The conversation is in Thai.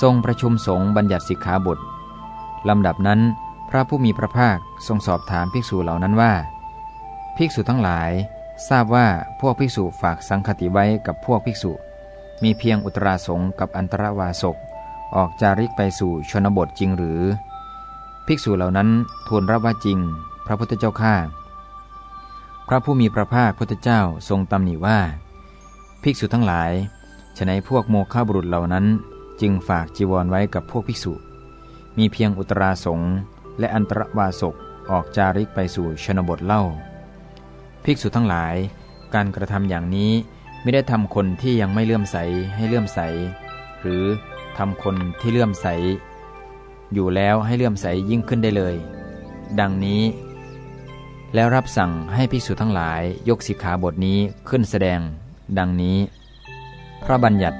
ทรงประชุมสงฆ์บัญญัติสิกขาบทลำดับนั้น พระผู้มีพระภาคทรงสอบถามภิกษุเหล่านั้นว่า ภิกษุทั้งหลาย ทราบว่าพวกภิกษุฝากสังคติไว้กับพวกภิกษุ มีเพียงอุตราสงกับอันตรวาสกออกจาริกไปสู่ชนบทจริงหรือ ภิกษุเหล่านั้นทูลรับว่าจริง พระพุทธเจ้าข้าพระผู้มีพระภาคพุทธเจ้าทรงตำหนิว่า ภิกษุทั้งหลายฉนัยพวกโมฆะบุรุษเหล่านั้น จึงฝากจีวรไว้กับพวกภิกษุ มีเพียงอุตราสงฆ์และอันตรวาสกออกจาริกไปสู่ชนบทเล่า ภิกษุทั้งหลาย การกระทำอย่างนี้ไม่ได้ทำคนที่ยังไม่เลื่อมใสให้เลื่อมใส หรือทำคนที่เลื่อมใส อยู่แล้วให้เลื่อมใสยิ่งขึ้นได้เลย ดังนี้ แล้วรับสั่งให้ภิกษุทั้งหลายยกสิกขาบทนี้ขึ้นแสดง ดังนี้ พระบัญญัติ